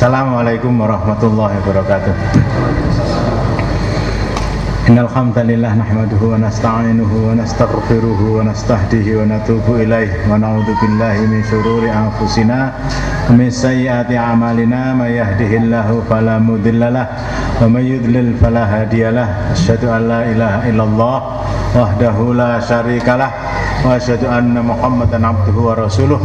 Assalamualaikum warahmatullahi wabarakatuh. Innal hamdalillah nahmaduhu wa nasta'inuhu wa nastaghfiruhu wa nastahdihi wa natubu ilaih wa na'udzu billahi min syururi anfusina wa min sayyiati a'malina. May yahdihillahu fala mudhillalah wa may yudlil fala hadiyalah asyhadu an la ilaha illallah wahdahu la syarikalah wa asyhadu anna muhammadan abduhu wa rasuluh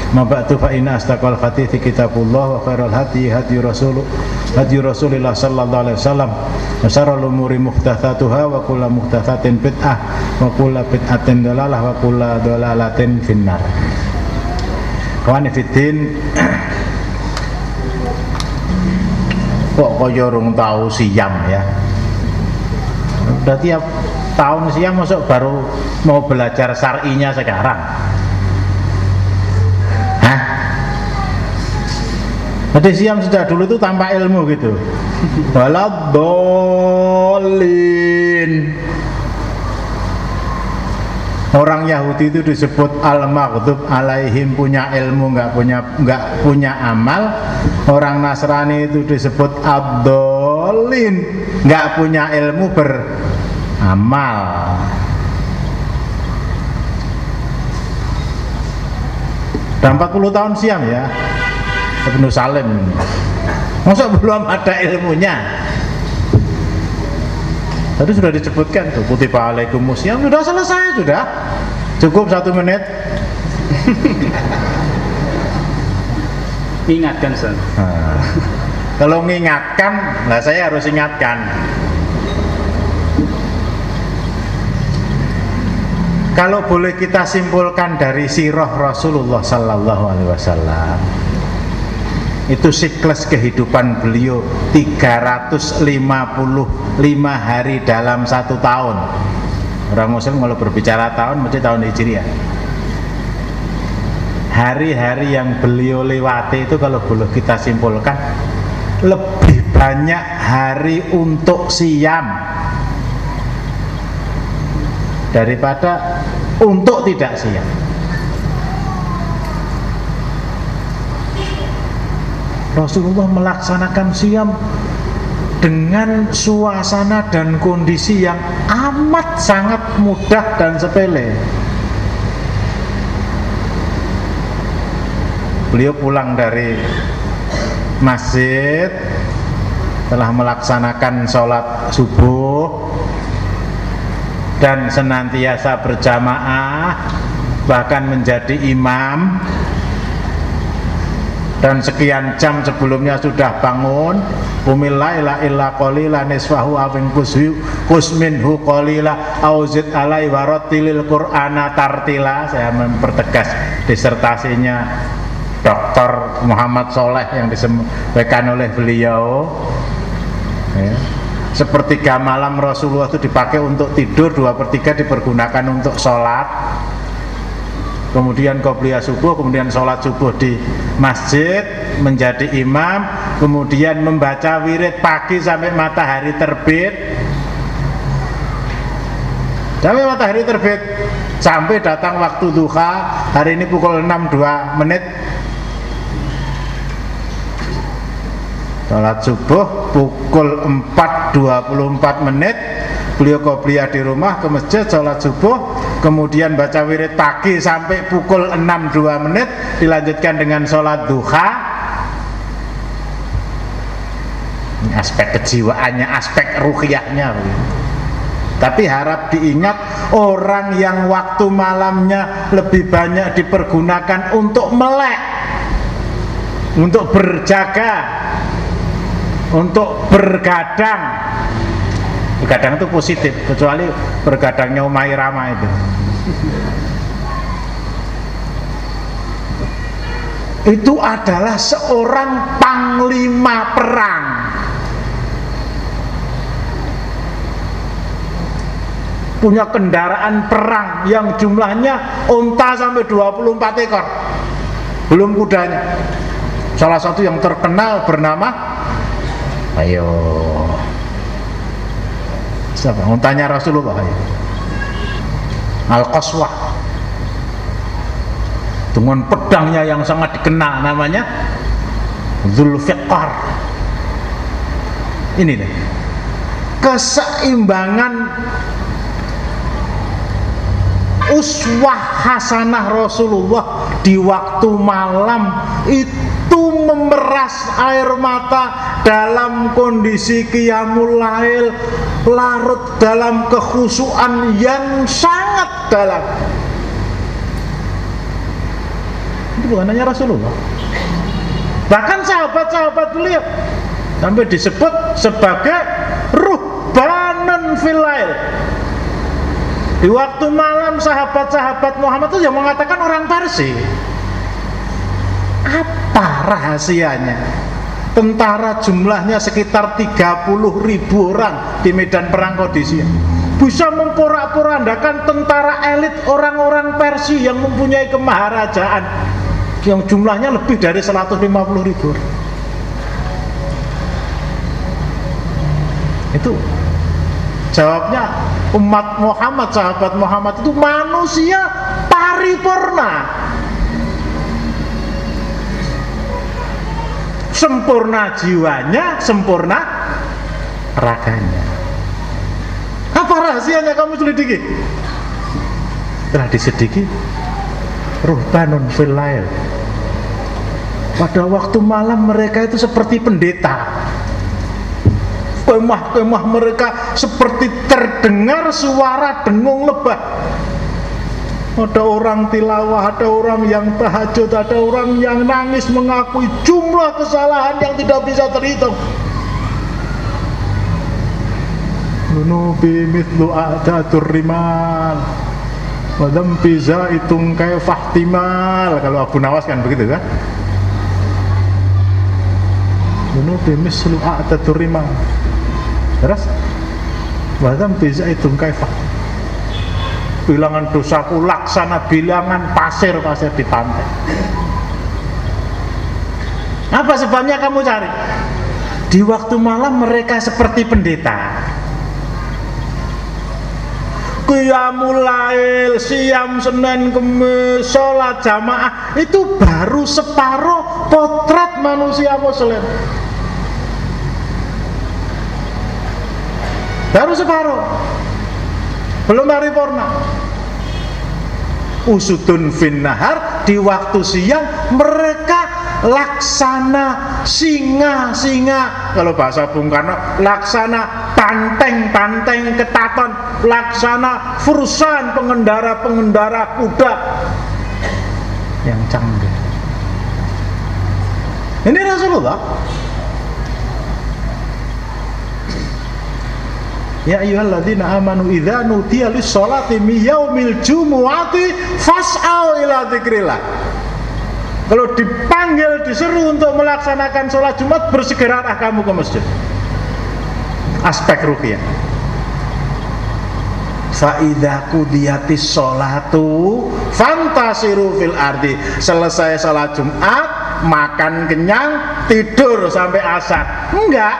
ما بعد فإن أصدق الحديث كتاب الله وخير الهدي هدي رسول هدي رسول الله صلى الله عليه وسلم وشر الأمور محدثاتها وكل محدثات بدعة وكل بدعة ضلالة وكل ضلالة في النار Kawan Fiddin Kok kaya rung tahu siam ya Udah tiap tahun siam masuk baru mau belajar syar'inya sekarang Jadi siam sejak dulu itu tanpa ilmu gitu Waladolin Orang Yahudi itu disebut al-maghdub alaihim punya ilmu nggak punya nggak punya amal. Orang Nasrani itu disebut abdolin nggak punya ilmu beramal. Dan 40 tahun siam ya Ibnu Salim Masa belum ada ilmunya Tadi sudah disebutkan tuh kutipa alaikum musyam sudah selesai sudah. Cukup satu menit. Ingatkan Ustaz. Nah, kalau mengingatkan, nah saya harus ingatkan. Kalau boleh kita simpulkan dari sirah Rasulullah Sallallahu Alaihi Wasallam, itu siklus kehidupan beliau 355 hari dalam satu tahun. Orang muslim kalau berbicara tahun mesti tahun hijriah. Hari-hari yang beliau lewati itu kalau boleh kita simpulkan lebih banyak hari untuk siam daripada untuk tidak siam Rasulullah melaksanakan siam dengan suasana dan kondisi yang amat sangat mudah dan sepele. Beliau pulang dari masjid telah melaksanakan sholat subuh dan senantiasa berjamaah bahkan menjadi imam dan sekian jam sebelumnya sudah bangun umillaila illa qalila nisfahu awin kushu kusminhu qalila auzid alai warotilil qur'ana tartila saya mempertegas disertasinya Dr. Muhammad Soleh yang disampaikan oleh beliau ya. sepertiga malam Rasulullah itu dipakai untuk tidur dua per tiga dipergunakan untuk sholat kemudian qobliyah subuh, kemudian sholat subuh di masjid, menjadi imam, kemudian membaca wirid pagi sampai matahari terbit. Sampai matahari terbit, sampai datang waktu duha, hari ini pukul 6 2 menit. Sholat subuh pukul 4 24 menit beliau qobliyah di rumah ke masjid sholat subuh kemudian baca wirid pagi sampai pukul 6 2 menit dilanjutkan dengan sholat duha. Ini aspek kejiwaannya aspek ruhiyahnya. Tapi harap diingat orang yang waktu malamnya lebih banyak dipergunakan untuk melek untuk berjaga untuk bergadang Begadang itu positif, kecuali bergadangnya Umay Rama itu. Itu adalah seorang panglima perang. Punya kendaraan perang yang jumlahnya unta sampai 24 ekor. Belum kudanya. Salah satu yang terkenal bernama Ayo Siapa? Untanya Rasulullah ayo. Al-Qaswah dengan pedangnya yang sangat dikenal namanya Zulfiqar ini deh keseimbangan uswah hasanah Rasulullah di waktu malam itu memeras air mata dalam kondisi qiyamul lail larut dalam kekhusuan yang sangat dalam. Itu bukan hanya Rasulullah. Bahkan sahabat-sahabat beliau sampai disebut sebagai ruhbanan filail di waktu malam sahabat-sahabat Muhammad itu yang mengatakan orang Parsi. Apa rahasianya? Tentara jumlahnya sekitar 30 ribu orang di medan perang Kodisia bisa memporak-porandakan tentara elit orang-orang Persia yang mempunyai kemaharajaan yang jumlahnya lebih dari 150 ribu itu Jawabnya umat Muhammad, sahabat Muhammad itu manusia paripurna. Sempurna jiwanya, sempurna raganya. Apa rahasianya kamu selidiki? Telah disediki fil Pada waktu malam mereka itu seperti pendeta kemah-kemah mereka seperti terdengar suara dengung lebah ada orang tilawah, ada orang yang tahajud, ada orang yang nangis mengakui jumlah kesalahan yang tidak bisa terhitung. Nunubi mithlu a'datur rimal. Wadam piza itung fahtimal Kalau Abu Nawas kan begitu kan Nunubi mithlu a'datur rimal. Terus? Bahkan bisa itu kaifah Bilangan dosaku laksana bilangan pasir-pasir di pantai. Apa sebabnya kamu cari? Di waktu malam mereka seperti pendeta. Qiyamul lail, siam Senin, Kemis, sholat jamaah Itu baru separuh potret manusia muslim. Baru separuh belum paripurna usutun fin nahar di waktu siang mereka laksana singa singa kalau bahasa Bung Karno laksana panteng panteng ketaton laksana fursan pengendara pengendara kuda. Yang canggih. Ini Rasulullah Ya ayyuhalladzina amanu idza nudiya lis-sholati mi yaumil jumu'ati fas'au ila dzikrillah. Kalau dipanggil, diseru untuk melaksanakan sholat Jumat, bersegeralah kamu ke masjid. Aspek rupiah. Fa'idha kudiyatis sholatu fantasiru fil ardi Selesai sholat Jumat Makan kenyang Tidur sampai asar Enggak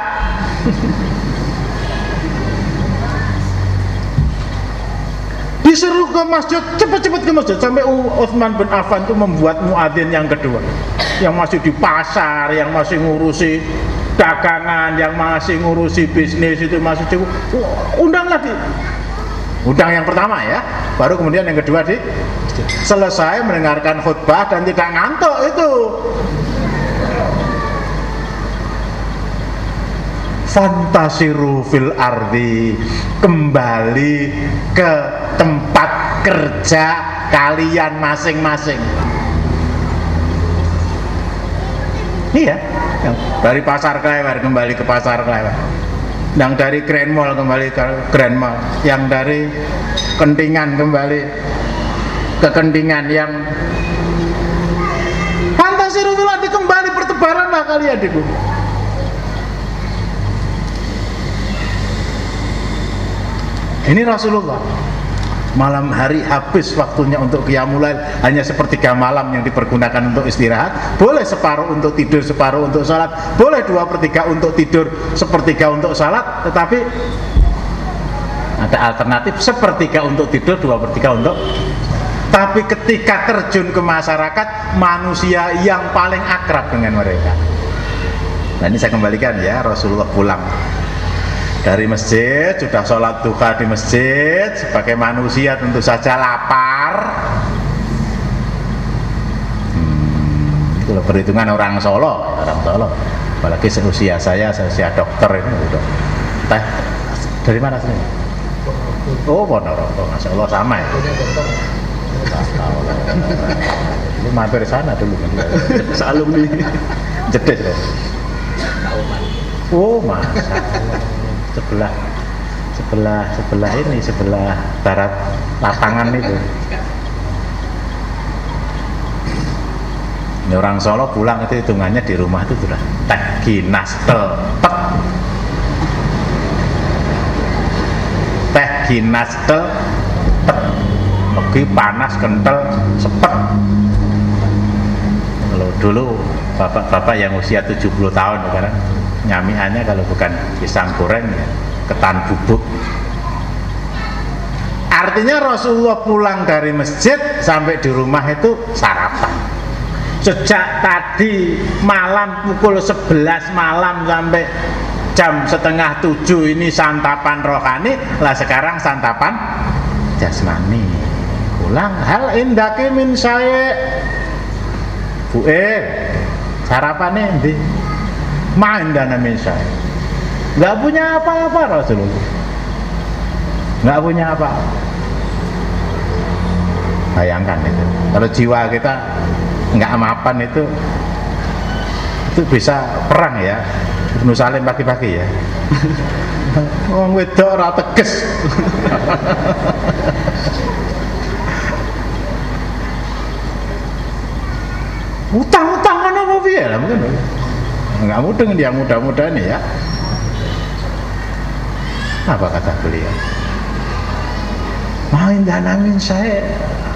disuruh ke masjid cepat-cepat ke masjid. Sampai Utsman bin Affan itu membuat muadzin yang kedua. Yang masih di pasar yang masih ngurusi dagangan yang masih ngurusi bisnis itu masih cukup. Undang lagi. Undang yang pertama ya. Baru kemudian yang kedua di selesai mendengarkan khutbah dan tidak ngantuk itu fantasiru fil ardi. Kembali ke tempat kerja kalian masing-masing. Iya dari pasar klewer kembali ke pasar klewer. Yang dari Grand Mall kembali ke Grand Mall. Yang dari Kentingan kembali ke Kentingan. Yang fantasi Rasulullah kembali bertebaran lah kalian adikku ini Rasulullah. Malam hari habis waktunya untuk qiyamulail hanya sepertiga malam yang dipergunakan untuk istirahat. Boleh separuh untuk tidur separuh untuk sholat. Boleh dua per tiga untuk tidur sepertiga untuk sholat. Tetapi ada alternatif sepertiga untuk tidur dua per tiga untuk tapi ketika terjun ke masyarakat manusia yang paling akrab dengan mereka. Nah ini saya kembalikan ya Rasulullah pulang dari masjid sudah sholat duha di masjid sebagai manusia tentu saja lapar. Hmm, itu loh perhitungan orang Solo orang Solo. Apalagi seusia saya seusia dokter ini udah teh dari mana sih oh Ponorogo masya Allah sama ya. Lu mampir sana dulu. Alumni jedit oh masa sebelah sebelah sebelah ini sebelah barat lapangan itu. Ini orang Solo pulang itu hitungannya di rumah itu sudah teh ginas telpet teh ginas telpet lagi panas kental sepet kalau dulu bapak-bapak yang usia 70 tahun sekarang nyamiannya kalau bukan pisang goreng ya ketan bubuk. Artinya Rasulullah pulang dari masjid sampai di rumah itu sarapan. Sejak tadi malam pukul 11 malam sampai jam setengah tujuh ini santapan rohani lah sekarang santapan jasmani. Pulang hal indaki min saya bu eh sarapannya main dana misal nggak punya apa-apa Rasulullah. Nggak punya apa. Bayangkan itu. Kalau jiwa kita nggak mapan itu itu bisa perang ya. Ibnu Salim pagi-pagi ya. Wong wedok ora teges. Utang-utang kan apa piye? Mungkin nggak mudeng dia muda-muda nih ya. Apa kata beliau? Main danamin saya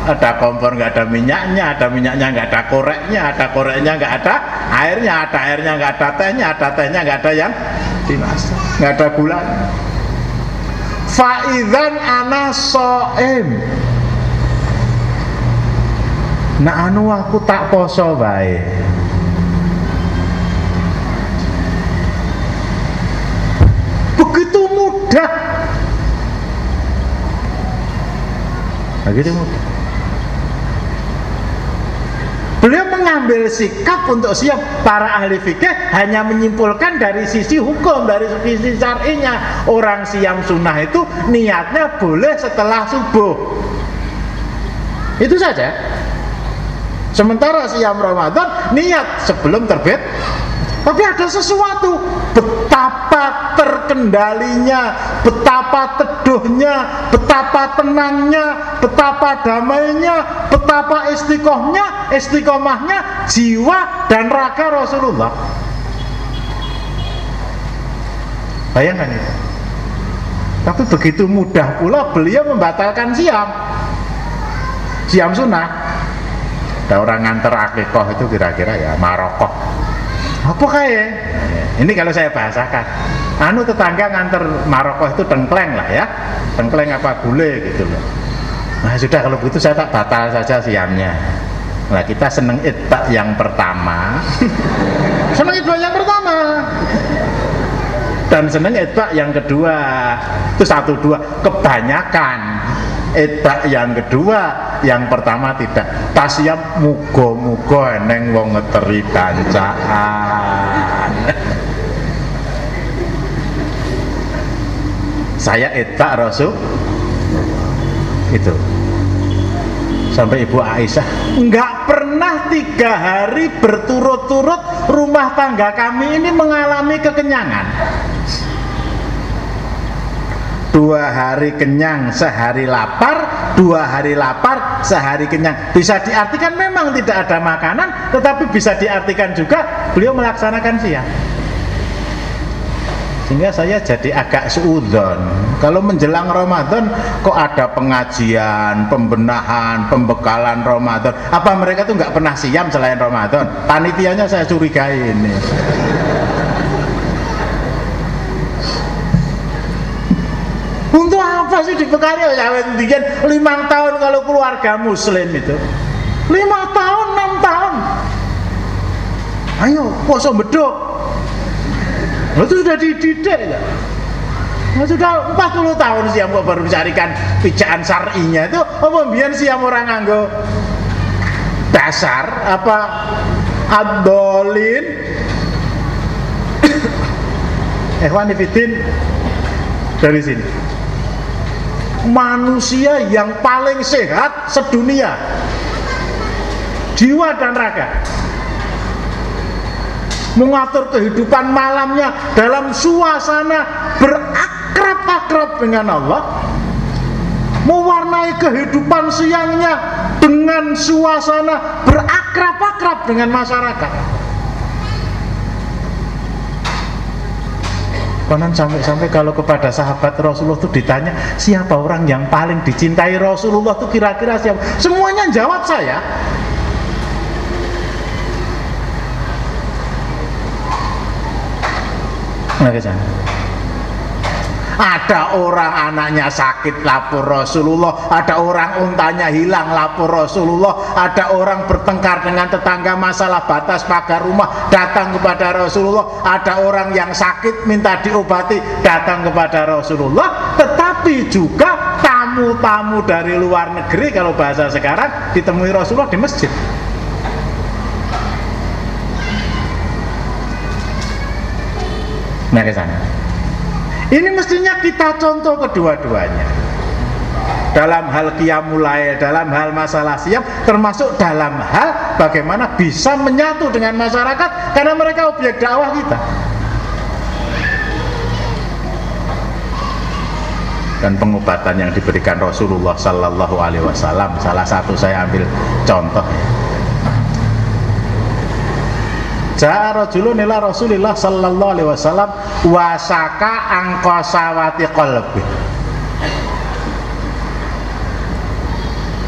ada kompor nggak ada minyaknya ada minyaknya nggak ada koreknya ada koreknya nggak ada airnya ada airnya nggak ada tehnya ada tehnya nggak ada yang dimasak nggak ada gula. Faizan ana soem nah anu aku tak poso baik begitu mudah begitu mudah beliau mengambil sikap untuk siap. Para ahli fikih hanya menyimpulkan dari sisi hukum dari sisi syar'inya. Orang siam sunnah itu niatnya boleh setelah subuh. Itu saja. Sementara siam Ramadan niat sebelum terbit tapi ada sesuatu betapa terkendalinya, betapa teduhnya, betapa tenangnya, betapa damainya, betapa istiqomahnya, istiqomahnya jiwa dan raga Rasulullah. Bayangkan itu. Tapi begitu mudah pula beliau membatalkan siam. Siam sunnah. Ada orang nganter akikoh itu kira-kira ya Marokok apa kayak ini kalau saya bahasakan. Anu tetangga nganter Maroko itu tengkleng lah ya. Tengkleng apa gule gitu loh. Nah sudah kalau begitu saya tak batal saja siamnya. Nah kita seneng itbak yang pertama. Seneng itbak yang pertama. Dan seneng itbak yang kedua. Itu satu dua. Kebanyakan itbak yang kedua yang pertama tidak. Tasya mugo-mugo eneng wong ngeteri bancaan saya etak rasul. Itu. Sampai ibu Aisyah nggak pernah tiga hari berturut-turut rumah tangga kami ini mengalami kekenyangan dua hari kenyang sehari lapar. Dua hari lapar sehari kenyang. Bisa diartikan memang tidak ada makanan tetapi bisa diartikan juga beliau melaksanakan siang. Sehingga saya jadi agak seudon kalau menjelang Ramadan kok ada pengajian, pembenahan, pembekalan Ramadan? Apa mereka tuh nggak pernah siam selain Ramadan? Panitianya saya curigai ini untuk apa sih dibekali ya lima tahun kalau keluarga muslim itu. Lima tahun, enam tahun. Ayo poso bedok itu sudah dididik ya. Nah, sudah 40 tahun sih yang baru mencarikan pijaan syar'inya itu. Apa biar yang orang nganggo dasar apa adolin Ehwan Ifidin dari sini manusia yang paling sehat sedunia. Jiwa dan raga. Mengatur kehidupan malamnya dalam suasana berakrab-akrab dengan Allah. Mewarnai kehidupan siangnya dengan suasana berakrab-akrab dengan masyarakat Konon sampai-sampai kalau kepada sahabat Rasulullah itu ditanya siapa orang yang paling dicintai Rasulullah itu kira-kira siapa? Semuanya jawab saya. Ada orang anaknya sakit lapor Rasulullah. Ada orang untanya hilang lapor Rasulullah. Ada orang bertengkar dengan tetangga masalah batas pagar rumah Datang kepada Rasulullah. Ada orang yang sakit minta diobati Datang kepada Rasulullah. Tetapi juga tamu-tamu dari luar negeri Kalau bahasa sekarang ditemui Rasulullah di masjid. Nah ke sana. Ini mestinya kita contoh kedua-duanya. Dalam hal mulai, dalam hal masalah siap, termasuk dalam hal bagaimana bisa menyatu dengan masyarakat karena mereka objek dakwah kita. dan pengobatan yang diberikan Rasulullah Sallallahu Alaihi Wasallam salah satu saya ambil contoh Ja'a rajulun ila Rasulillah sallallahu alaihi wasallam wasaka angkosawati qalbi.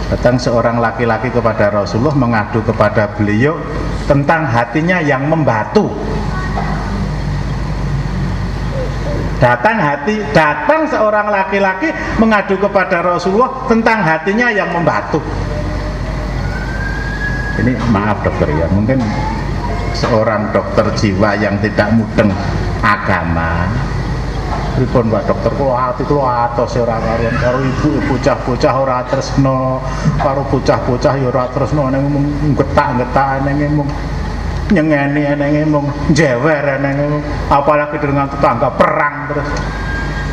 Datang seorang laki-laki kepada Rasulullah mengadu kepada beliau tentang hatinya yang membatu. Datang hati, datang seorang laki-laki mengadu kepada Rasulullah tentang hatinya yang membatu. Ini maaf dokter ya, mungkin seorang dokter jiwa yang tidak mudeng agama. Pripun Pak dokter? Kula ati kula atos ora karuan karo ibu bocah-bocah ora tresno. Karo bocah-bocah ya ora tresno ning getak-getak ning mung nyengeni ning mung jewer ning apalagi dengan tetangga perang terus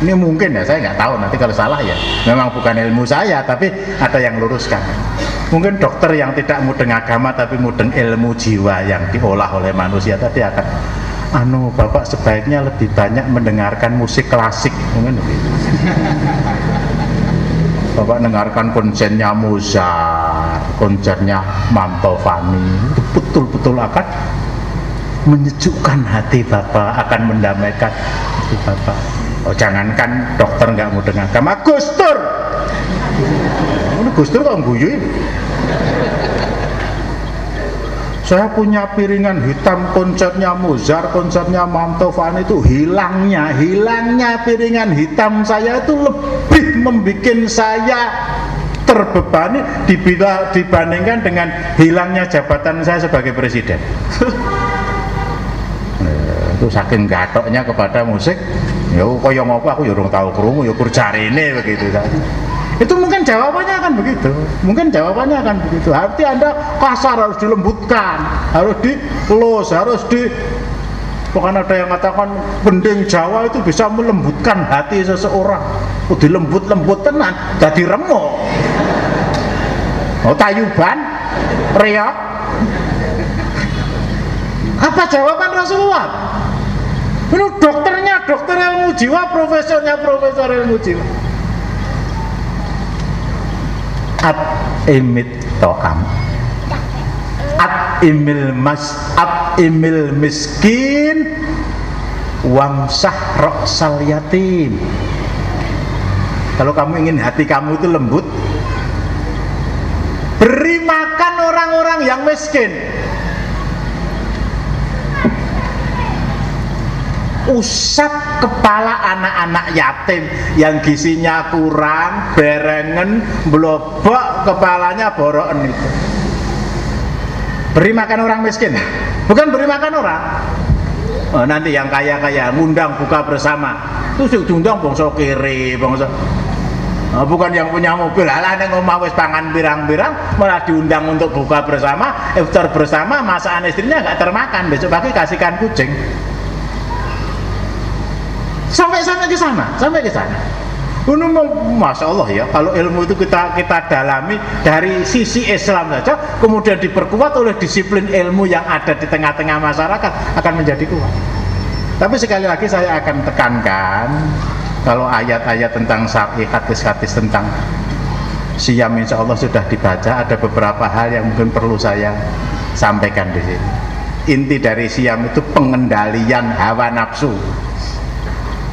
ini mungkin ya saya nggak tahu. Nanti kalau salah ya memang bukan ilmu saya tapi ada yang luruskan. Mungkin dokter yang tidak mudeng agama tapi mudeng ilmu jiwa yang diolah oleh manusia tadi akan anu bapak sebaiknya lebih banyak mendengarkan musik klasik. Mungkin begitu bapak dengarkan konsernya Mozart konsernya Mantovani. Itu betul-betul akan menyejukkan hati bapak akan mendamaikan hati bapak oh jangankan dokter nggak mau dengar. Agama Gustur Gus Dur kok guyu saya punya piringan hitam konsernya Mozart, konsernya Mantovani itu hilangnya, hilangnya piringan hitam saya itu lebih membuat saya terbebani dibandingkan dengan hilangnya jabatan saya sebagai presiden. nah, itu saking gatoknya kepada musik, ya kaya ngopo aku ya urung tahu krungu ya ini begitu itu mungkin jawabannya akan begitu mungkin jawabannya akan begitu arti anda kasar harus dilembutkan harus di los harus di Bukan ada yang katakan pending Jawa itu bisa melembutkan hati seseorang. Oh, dilembut-lembut tenan, jadi remuk. Oh, tayuban, reok. Apa jawaban Rasulullah? Ini dokternya dokter ilmu jiwa, profesornya profesor ilmu jiwa. At imit to'am At imil mas At imil miskin Wamsah roksal yatim. Kalau kamu ingin hati kamu itu lembut Beri makan orang-orang yang miskin usap kepala anak-anak yatim. Yang gisinya kurang, berengen, blobok, kepalanya borokan itu. Beri makan orang miskin, bukan beri makan orang. Oh, nanti yang kaya-kaya ngundang buka bersama, itu diundang bongso kiri, bongso Oh, bukan yang punya mobil, alah neng omah wis pangan birang-birang malah diundang untuk buka bersama, iftar bersama, masakan istrinya nggak termakan, besok pagi kasihkan kucing sampai sampai ke sana sampai ke sana. Ini masya Allah ya kalau ilmu itu kita kita dalami dari sisi Islam saja kemudian diperkuat oleh disiplin ilmu yang ada di tengah-tengah masyarakat akan menjadi kuat. Tapi sekali lagi saya akan tekankan kalau ayat-ayat tentang syari hadis-hadis tentang siam insya Allah sudah dibaca ada beberapa hal yang mungkin perlu saya sampaikan di sini. Inti dari siam itu pengendalian hawa nafsu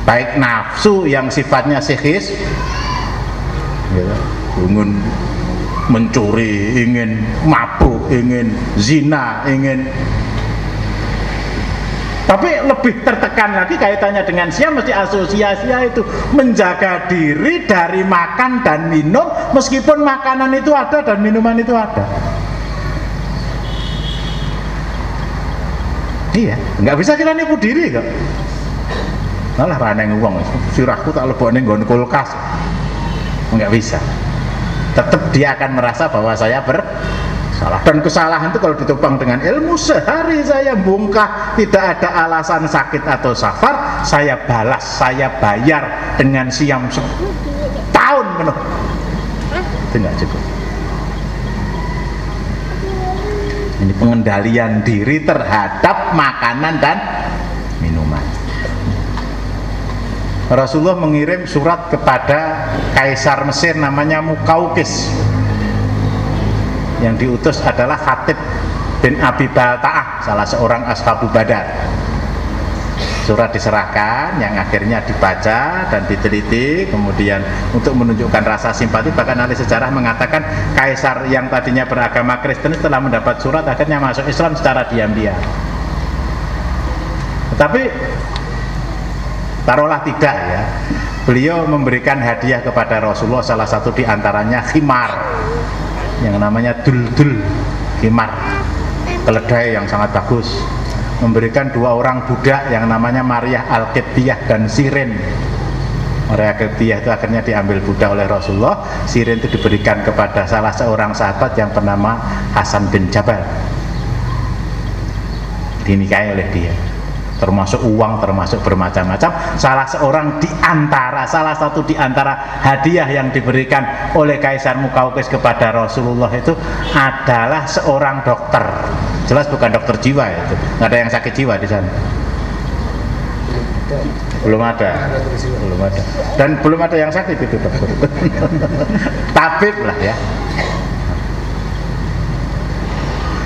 baik nafsu yang sifatnya psikis. Ya, ingin mencuri, ingin mabuk, ingin zina, ingin. Tapi lebih tertekan lagi kaitannya dengan siam mesti asosiasinya itu. Menjaga diri dari makan dan minum meskipun makanan itu ada dan minuman itu ada. Iya nggak bisa kita nipu diri kok malah raneng uang sirahku tak lebok ning nggon kulkas. Nggak bisa. Tetap dia akan merasa bahwa saya bersalah. Dan kesalahan itu kalau ditopang dengan ilmu sehari saya bungkah tidak ada alasan sakit atau safar saya balas saya bayar dengan siam tahun penuh. Itu cukup. Ini pengendalian diri terhadap makanan dan Rasulullah mengirim surat kepada Kaisar Mesir namanya Mukaukis. Yang diutus adalah Khatib bin Abi Balta'ah salah seorang ashabu badar. Surat diserahkan yang akhirnya dibaca dan diteliti kemudian untuk menunjukkan rasa simpati bahkan ahli sejarah mengatakan kaisar yang tadinya beragama Kristen setelah mendapat surat akhirnya masuk Islam secara diam-diam. Tetapi taruhlah tidak ya. Beliau memberikan hadiah kepada Rasulullah salah satu di antaranya khimar. Yang namanya dul-dul khimar. Keledai yang sangat bagus. Memberikan dua orang budak yang namanya Maria al dan Sirin. Maria al itu akhirnya diambil budak oleh Rasulullah. Sirin itu diberikan kepada salah seorang sahabat yang bernama Hasan bin Jabal. Dinikahi oleh dia termasuk uang, termasuk bermacam-macam. Salah seorang di antara, salah satu di antara hadiah yang diberikan oleh Kaisar Mukaukis kepada Rasulullah itu adalah seorang dokter. Jelas bukan dokter jiwa itu, nggak ada yang sakit jiwa di sana. Belum ada, belum ada, dan belum ada yang sakit itu dokter. Tabib lah ya.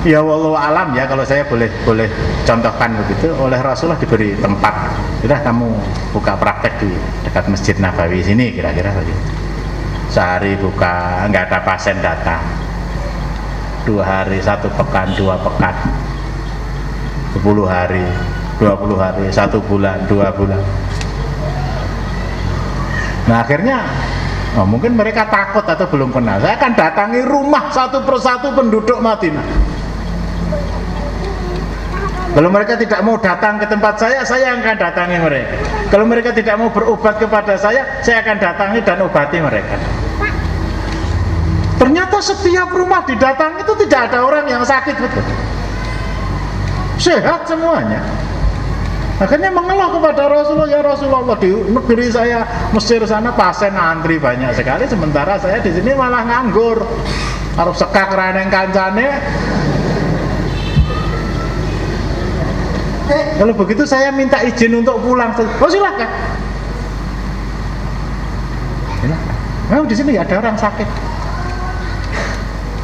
Ya wallahu alam ya kalau saya boleh boleh contohkan begitu oleh Rasulullah diberi tempat. Sudah kamu buka praktek di dekat Masjid Nabawi sini kira-kira begitu. Sehari buka nggak ada pasien datang. Dua hari satu pekan dua pekan. Sepuluh hari dua puluh hari satu bulan dua bulan. Nah akhirnya Oh, mungkin mereka takut atau belum kenal. Saya akan datangi rumah satu persatu penduduk Madinah kalau mereka tidak mau datang ke tempat saya, saya akan datangi mereka. Kalau mereka tidak mau berobat kepada saya, saya akan datangi dan obati mereka. Ternyata setiap rumah didatangi itu tidak ada orang yang sakit betul. Sehat semuanya. Akhirnya mengeluh kepada Rasulullah, ya Rasulullah di negeri saya Mesir sana pasien antri banyak sekali, sementara saya di sini malah nganggur. Harus sekak raneng kancane, Kalau begitu saya minta izin untuk pulang. Oh silakan. Silakan. Memang di sini ada orang sakit.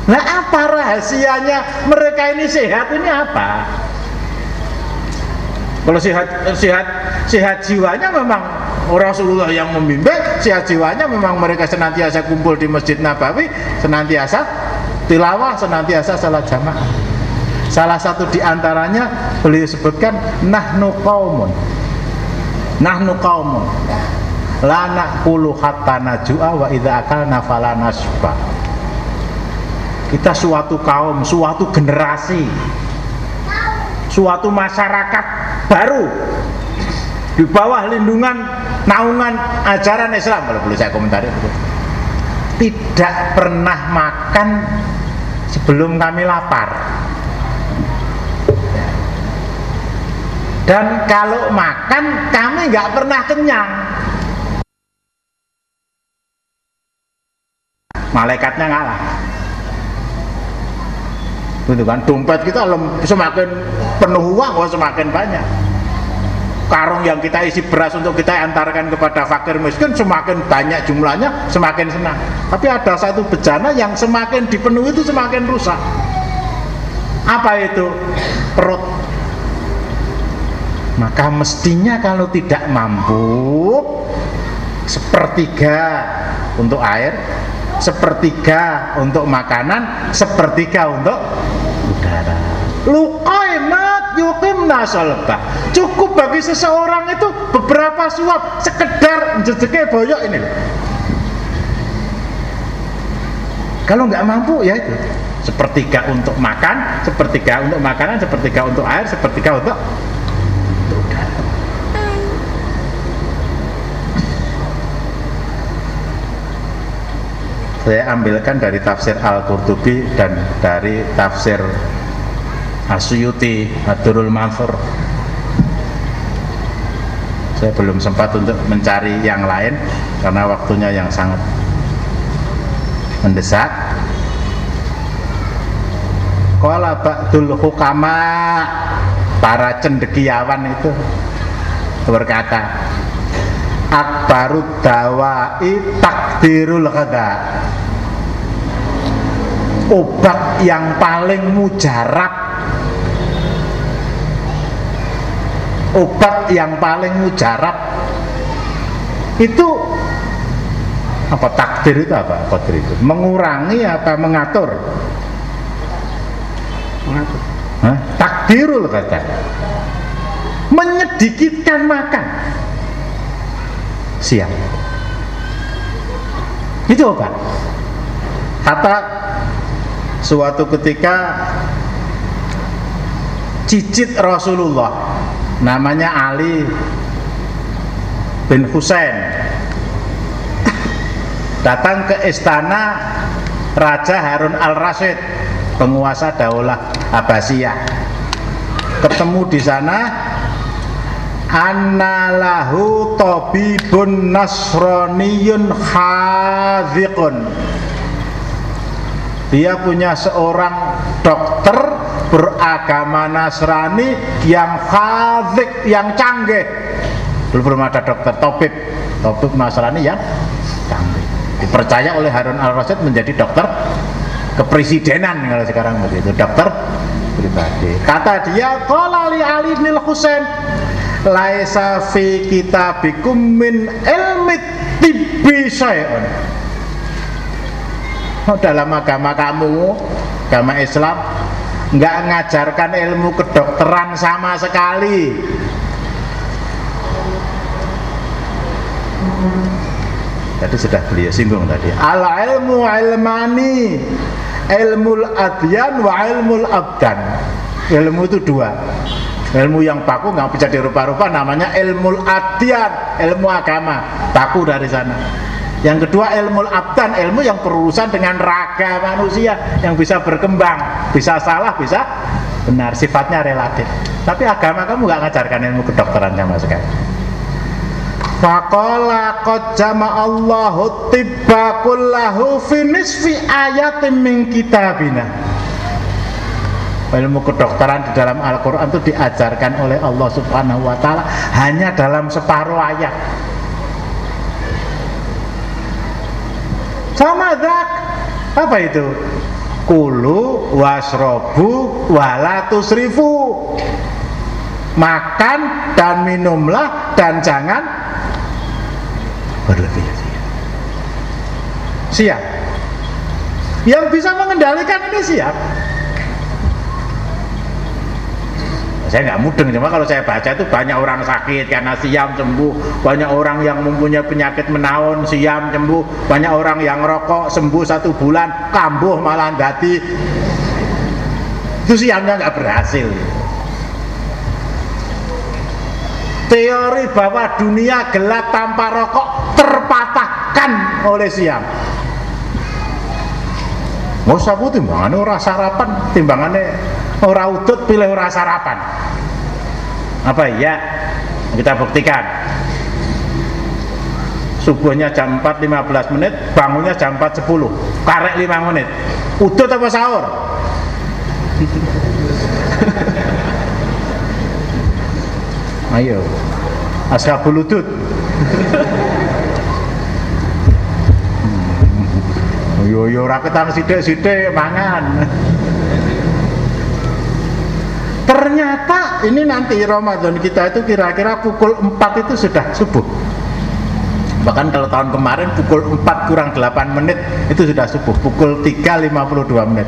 Nah apa rahasianya mereka ini sehat ini apa? Kalau sehat sehat sehat jiwanya memang Rasulullah yang membimbing, sehat jiwanya memang mereka senantiasa kumpul di Masjid Nabawi, senantiasa tilawah, senantiasa salat jamaah. Salah satu di antaranya beliau sebutkan nahnu qaumun. Nahnu qaumun. La naqulu hatta najua wa idza akalna fala nasba. Kita suatu kaum, suatu generasi, suatu masyarakat baru di bawah lindungan naungan ajaran Islam kalau boleh saya komentari tidak pernah makan sebelum kami lapar dan kalau makan kami nggak pernah kenyang. Malaikatnya ngalah. Gitu kan dompet kita semakin penuh uang kok semakin banyak. Karung yang kita isi beras untuk kita antarkan kepada fakir miskin semakin banyak jumlahnya semakin senang. Tapi ada satu bejana yang semakin dipenuhi itu semakin rusak. Apa itu? Perut maka mestinya kalau tidak mampu sepertiga untuk air sepertiga untuk makanan sepertiga untuk udara. Luqaimat yukim nasolba. Cukup bagi seseorang itu beberapa suap sekedar jejeke boyok ini kalau nggak mampu ya itu. Sepertiga untuk makan sepertiga untuk makanan sepertiga untuk air sepertiga untuk saya ambilkan dari tafsir Al-Qurtubi dan dari tafsir Asyuti Adurul Mansur. Saya belum sempat untuk mencari yang lain karena waktunya yang sangat mendesak. Kala ba'dul hukama para cendekiawan itu berkata akbarud dawai takdirul ghada obat yang paling mujarab. Obat yang paling mujarab. Itu apa takdir itu apa? Takdir itu. Mengurangi apa mengatur? Mengatur. Hah? takdirul kata. Menyedikitkan makan siang apa kata suatu ketika cicit Rasulullah. Namanya Ali bin Husain. Datang ke istana Raja Harun al-Rasyid penguasa daulah Abbasiyah. Ketemu di sana Anallahu tabibun nasroniyun haziqun dia punya seorang dokter beragama Nasrani yang hazik, yang canggih. Belum ada dokter topik topik Nasrani yang canggih. Dipercaya oleh Harun al-Rasyid menjadi dokter kepresidenan kalau sekarang begitu dokter pribadi. Kata dia kolali Ali bin Husain laisa fi kitabikum min ilmi tibbi syai'un. Oh, dalam agama kamu agama Islam nggak ngajarkan ilmu kedokteran sama sekali. Tadi sudah beliau singgung tadi. Al ilmu ilmani ilmu adyan wa ilmu abdan. Ilmu itu dua ilmu yang baku nggak bisa dirupa-rupa namanya ilmu adian ilmu agama. Baku dari sana. Yang kedua ilmu abdan ilmu yang berurusan dengan raga manusia yang bisa berkembang. Bisa salah bisa benar. Sifatnya relatif. Tapi agama kamu nggak ngajarkan ilmu kedokteran sama sekali. Faqala qad jama'allahu tibba kullahu fi nisfi ayatin min kitabina ilmu kedokteran di dalam Al-Quran itu diajarkan oleh Allah Subhanahu Wa Taala hanya dalam separuh ayat. Sama dak apa itu? Kulu wasrobu walatusrifu. Makan dan minumlah dan jangan berlebih siap? Yang bisa mengendalikan ini siap saya nggak mudeng cuma kalau saya baca itu banyak orang sakit karena siam sembuh. Banyak orang yang mempunyai penyakit menaun siam sembuh. Banyak orang yang rokok sembuh satu bulan kambuh malah dati itu siamnya nggak berhasil. Teori bahwa dunia gelap tanpa rokok terpatahkan oleh siam. Nggak usah timbangannya ora sarapan, timbangannya ora udut pilih ora sarapan. Apa iya? Kita buktikan. Subuhnya jam 4 15 menit bangunnya jam 4 10 karek 5 menit. Udut apa sahur? Ayo. Ashabul udut yo yo raketan sidik-sidik mangan Ternyata ini nanti Ramadan kita itu kira-kira pukul 4 itu sudah subuh. Bahkan kalau tahun kemarin pukul 4 kurang 8 menit itu sudah subuh. Pukul 3.52 menit.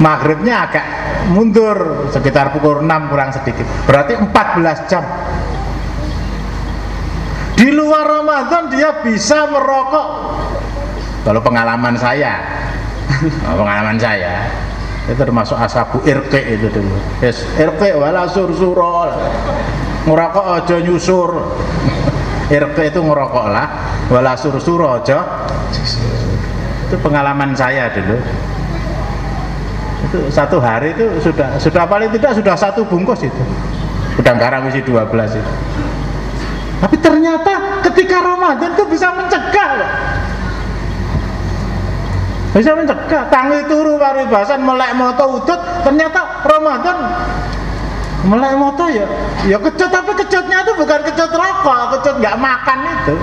Maghribnya agak mundur sekitar pukul 6 kurang sedikit. Berarti 14 jam. Di luar Ramadan dia bisa merokok. Kalau pengalaman saya, pengalaman saya, itu termasuk asabu irke itu dulu. Yes, irke wala sur surol ngerokok aja nyusur. Irke itu ngerokok lah. Wala sur sur aja itu pengalaman saya dulu. Itu satu hari itu sudah sudah paling tidak sudah satu bungkus itu. Udang garam isi 12 itu. Tapi ternyata ketika Ramadan itu bisa mencegah loh bisa mencegah tangi turu paribasan melek moto udut. Ternyata Ramadan melek moto ya ya kecut tapi kecutnya itu bukan kecut rokok kecut nggak makan itu.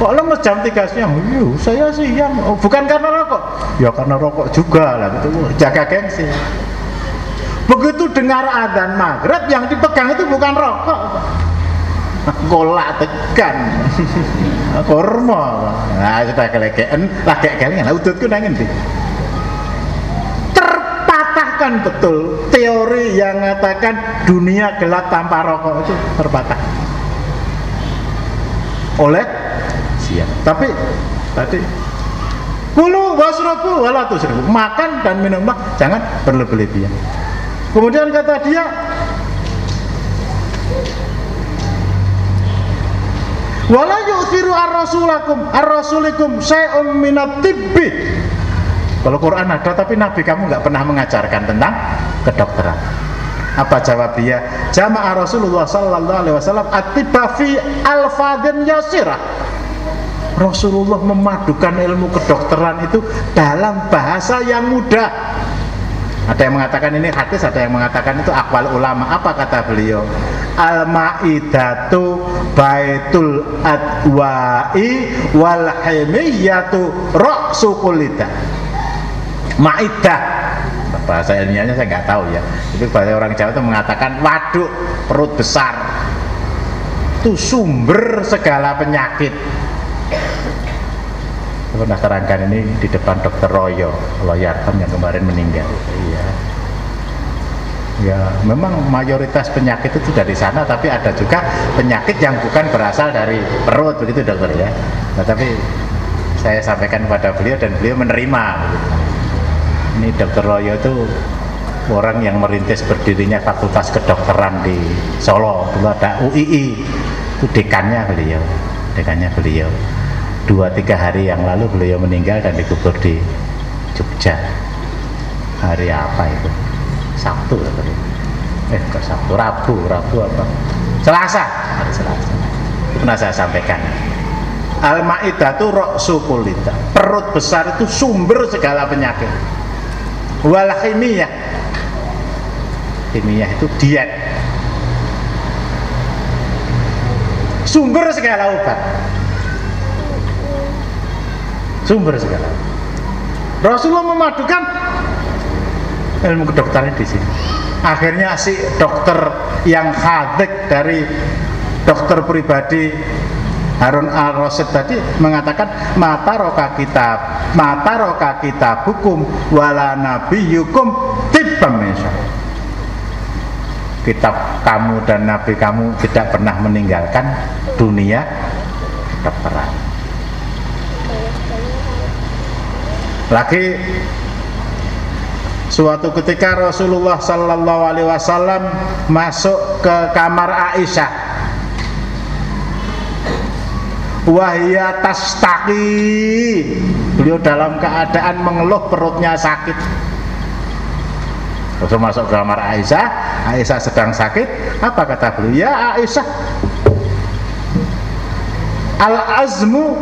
Kok lemes jam 3 siang? Iya saya siang. Oh, bukan karena rokok? Ya karena rokok juga lah gitu. Jaga gengsi. Begitu dengar adzan maghrib yang dipegang itu bukan rokok kolak tekan kurma nah sudah kelekean lagi kelingan lah udutku nang endi terpatahkan betul teori yang mengatakan dunia gelap tanpa rokok. Itu terpatah. Oleh? Siap. Tapi tadi Kulu wasrobu wala tusrifu makan dan minumlah jangan berlebihan. Kemudian kata dia wala yu'thiru ar-rasulakum ar-rasulikum syai'um minat tibbi. Kalau Quran ada tapi Nabi kamu nggak pernah mengajarkan tentang kedokteran. Apa jawab dia? Jamaah Rasulullah sallallahu alaihi wasallam atiba fi alfadin yasirah. Rasulullah memadukan ilmu kedokteran itu dalam bahasa yang mudah ada yang mengatakan ini hadis, ada yang mengatakan itu akwal ulama. Apa kata beliau? Al-Maidatu baitul adwa'i wal himiyatu ra'su. Maidah bahasa ilmiahnya saya nggak tahu ya. Itu bahasa orang Jawa itu mengatakan waduk perut besar itu sumber segala penyakit pernah terangkan ini di depan dokter Royo Loyartam yang kemarin meninggal. Iya. Ya memang mayoritas penyakit itu dari sana tapi ada juga penyakit yang bukan berasal dari perut begitu dokter ya. Nah, tapi saya sampaikan kepada beliau dan beliau menerima. Ini dokter Royo itu orang yang merintis berdirinya fakultas kedokteran di Solo dulu ada UII itu dekannya beliau dekannya beliau dua tiga hari yang lalu beliau meninggal dan dikubur di Jogja. Hari apa itu? Sabtu tadi. Eh ke Sabtu Rabu Rabu apa? Selasa. Hari Selasa. Itu pernah saya sampaikan. Al-Ma'idah itu rok sukulita perut besar itu sumber segala penyakit. Wal kimiyah kimiyah itu diet. Sumber segala obat sumber segala. Rasulullah memadukan ilmu kedokteran di sini. Akhirnya si dokter yang hadik dari dokter pribadi Harun al Rasid tadi mengatakan mata roka kitab mata roka kitab hukum wala nabi yukum tibam kitab kamu dan nabi kamu tidak pernah meninggalkan dunia kedokteran lagi suatu ketika Rasulullah Sallallahu Alaihi Wasallam masuk ke kamar Aisyah. Wahia tastaki beliau dalam keadaan mengeluh perutnya sakit. Rasul masuk ke kamar Aisyah. Aisyah sedang sakit. Apa kata beliau? Ya Aisyah. Al azmu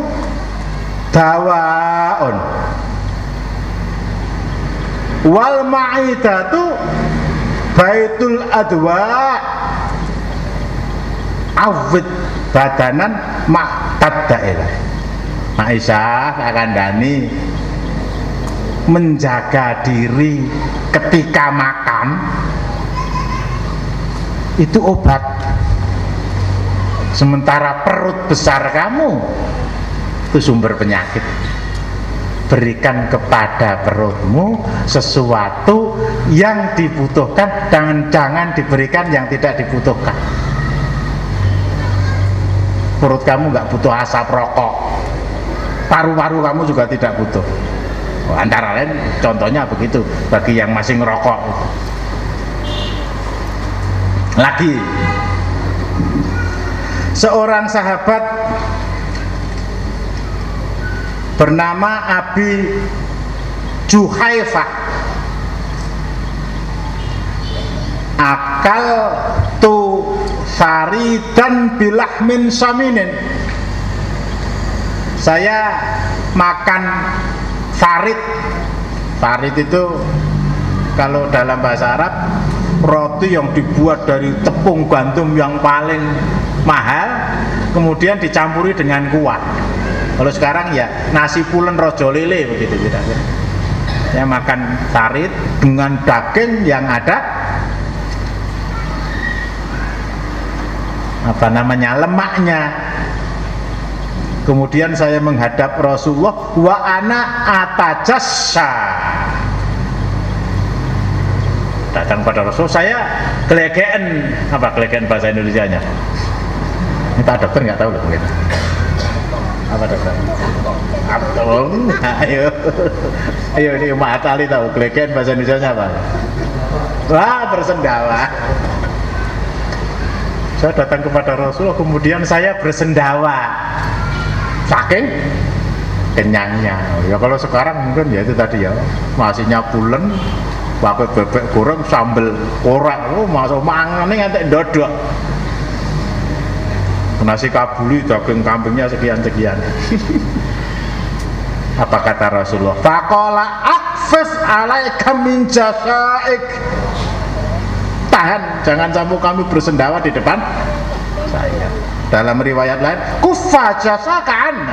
dawaun wal ma'idatu baitul adwa. Awid badanan maktab daerah Aisyah akan Dani menjaga diri ketika makan itu obat. Sementara perut besar kamu itu sumber penyakit berikan kepada perutmu sesuatu yang dibutuhkan. Dan jangan diberikan yang tidak dibutuhkan. Perut kamu nggak butuh asap rokok. Paru-paru kamu juga tidak butuh. Oh, antara lain contohnya begitu bagi yang masih ngerokok. Lagi seorang sahabat bernama Abi Juhaifah. Akal tu faridan bilahmin saminin. Saya makan farid. Farid itu kalau dalam bahasa Arab roti yang dibuat dari tepung gandum yang paling mahal kemudian dicampuri dengan kuah kalau sekarang ya nasi pulen rojo lele begitu tidak saya makan farid dengan daging yang ada apa namanya lemaknya. Kemudian saya menghadap Rasulullah wa ana atajassa. Datang pada Rasul saya kelegeen apa kelegeen bahasa Indonesia nya Pak dokter nggak tahu loh mungkin apa dokter Abdul ayo. Ayo ini Mak Atali tahu kelegeen bahasa Indonesia apa? Wah bersendawa. Saya datang kepada Rasulullah kemudian saya bersendawa. Saking kenyangnya. Ya kalau sekarang mungkin ya itu tadi ya. Masihnya pulen pakai bebek goreng sambal korak oh masuk mangan ini ngantek dodok nasi kabuli daging kambingnya sekian sekian apa kata Rasulullah? Fakola akfif alaika min jasaik. Tahan jangan sampai kami bersendawa di depan saya. Dalam riwayat lain kufa jasakan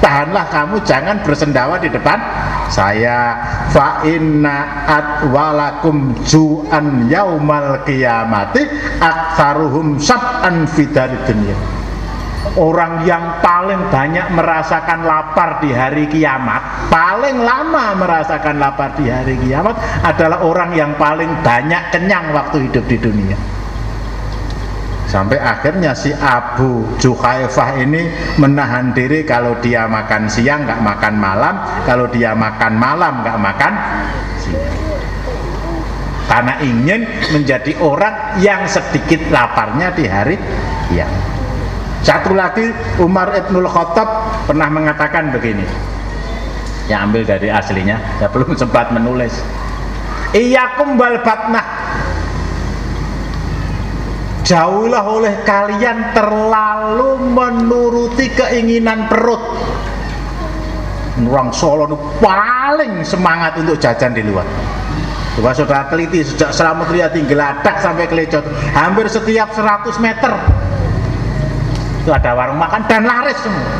tahanlah kamu jangan bersendawa di depan saya. Fa inna atwalakum ju'an yaumal qiyamati aktsaruhum sab'an fidar dunia. Orang yang paling banyak merasakan lapar di hari kiamat paling lama merasakan lapar di hari kiamat adalah orang yang paling banyak kenyang waktu hidup di dunia sampai akhirnya si Abu Juhaifah ini menahan diri kalau dia makan siang nggak makan malam kalau dia makan malam nggak makan siang karena ingin menjadi orang yang sedikit laparnya di hari kiamat satu lagi Umar Ibnul Khattab pernah mengatakan begini. Yang ambil dari aslinya, saya belum sempat menulis. Iyakum bal batnah. Jauhlah oleh kalian terlalu menuruti keinginan perut. orang Solo itu paling semangat untuk jajan di luar. Coba saudara teliti sejak Selamat Riyadi Geladak sampai Kelecot hampir setiap 100 meter. Itu ada warung makan dan laris semua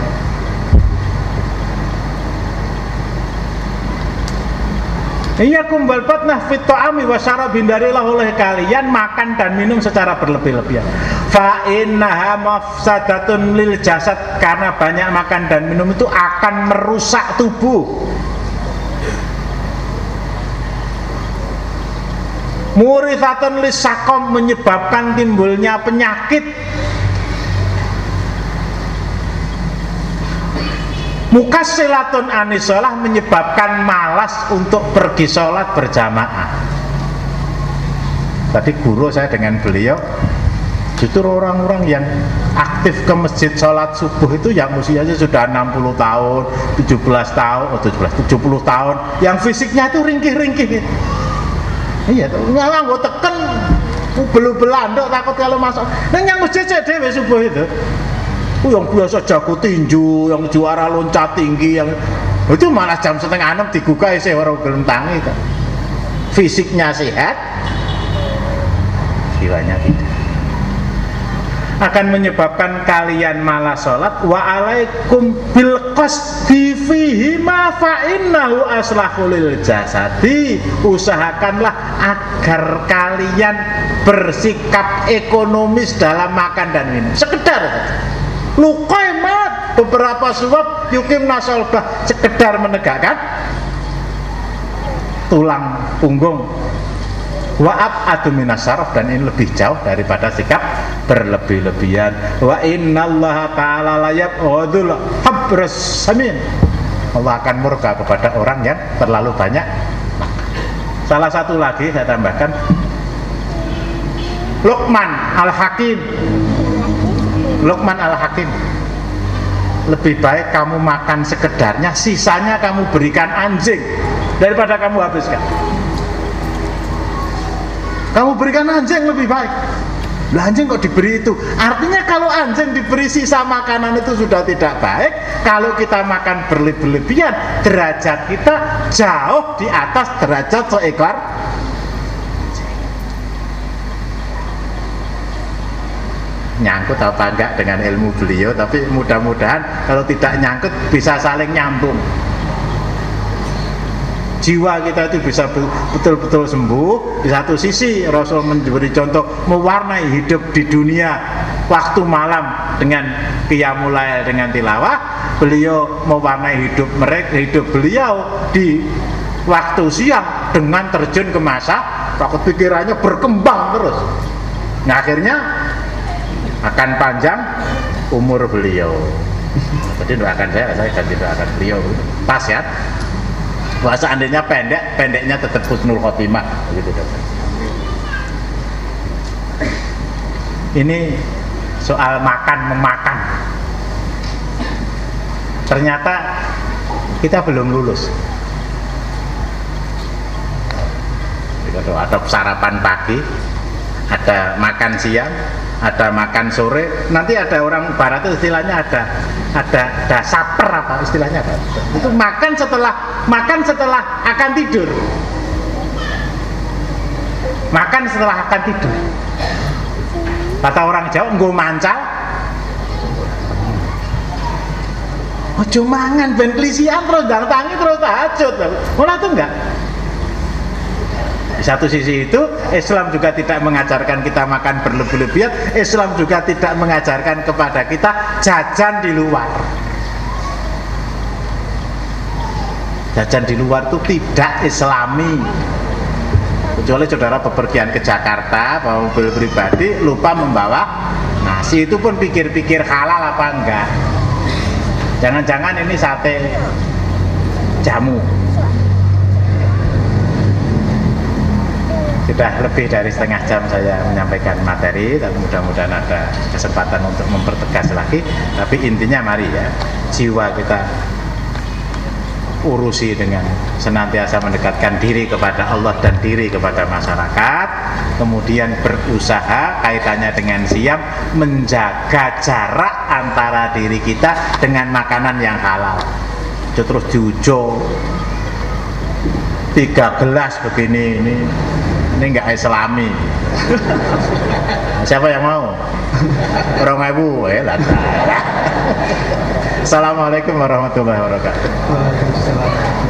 Iya kumbal batnah fit ta'ami wa syarabin darilah oleh kalian makan dan minum secara berlebih-lebihan. Fa innaha mafsadatun lil jasad karena banyak makan dan minum itu akan merusak tubuh. Murithatun lisakom menyebabkan timbulnya penyakit Mukasilatun anisolah menyebabkan malas untuk pergi sholat berjamaah. Tadi guru saya dengan beliau, justru orang-orang yang aktif ke masjid sholat subuh itu yang usianya sudah 60 tahun, 17 tahun, oh 17, 70 tahun, yang fisiknya itu ringkih-ringkih. Iya, nggak gue teken, belum belandok takut kalau masuk. Nah yang masjid dewe subuh itu, yang biasa jago tinju, yang juara loncat tinggi, yang itu malah jam setengah enam digugah sih orang belum tangi itu. Fisiknya sehat, jiwanya tidak. Akan menyebabkan kalian malas sholat. Wa alaikum bil qasdi fihi ma fa jasadi. Usahakanlah agar kalian bersikap ekonomis dalam makan dan minum. Sekedar Lukaimat beberapa suap yukim nasolbah sekedar menegakkan. Tulang punggung. Wa'ab adu minasaraf dan ini lebih jauh daripada sikap berlebih-lebihan. Wa innallaha ta'ala layab odul habras samin. Allah akan murka kepada orang yang terlalu banyak. Salah satu lagi saya tambahkan. Luqman al-Hakim Luqman al-Hakim lebih baik kamu makan sekedarnya sisanya kamu berikan anjing daripada kamu habiskan. Kamu berikan anjing lebih baik. Lah anjing kok diberi itu? Artinya kalau anjing diberi sisa makanan itu sudah tidak baik kalau kita makan berlebihan derajat kita jauh di atas derajat seekor nyangkut apa enggak dengan ilmu beliau tapi mudah-mudahan kalau tidak nyangkut bisa saling nyambung. Jiwa kita itu bisa betul-betul sembuh di satu sisi Rasul memberi contoh mewarnai hidup di dunia waktu malam dengan qiyamulail dengan tilawah. Beliau mewarnai hidup mereka hidup beliau di waktu siang dengan terjun ke masa takut pikirannya berkembang terus. Nah akhirnya akan panjang umur beliau. Jadi doakan saya saya ganti doakan beliau. Pas ya. Wah, seandainya pendek pendeknya tetap husnul khotimah begitu ini soal makan memakan. Ternyata kita belum lulus. Ada sarapan pagi ada makan siang ada makan sore nanti ada orang barat itu istilahnya ada ada ada saper apa istilahnya apa? Itu makan setelah makan setelah akan tidur. Makan setelah akan tidur. Kata orang Jawa nggak mancal. Ojo mangan ben terus dang tangi terus tahajud. Mulai tuh enggak di satu sisi itu Islam juga tidak mengajarkan kita makan berlebih-lebihan, Islam juga tidak mengajarkan kepada kita jajan di luar. Jajan di luar itu tidak islami. Kecuali saudara bepergian ke Jakarta bawa mobil pribadi lupa membawa nasi itu pun pikir-pikir halal apa enggak. Jangan-jangan ini sate jamu sudah lebih dari setengah jam saya menyampaikan materi dan mudah-mudahan ada kesempatan untuk mempertegas lagi. Tapi intinya mari ya jiwa kita urusi dengan senantiasa mendekatkan diri kepada Allah dan diri kepada masyarakat kemudian berusaha kaitannya dengan siam menjaga jarak antara diri kita dengan makanan yang halal. Terus diujo tiga gelas begini ini ini enggak islami siapa yang mau? Orang ibu. Eh Assalamualaikum warahmatullahi wabarakatuh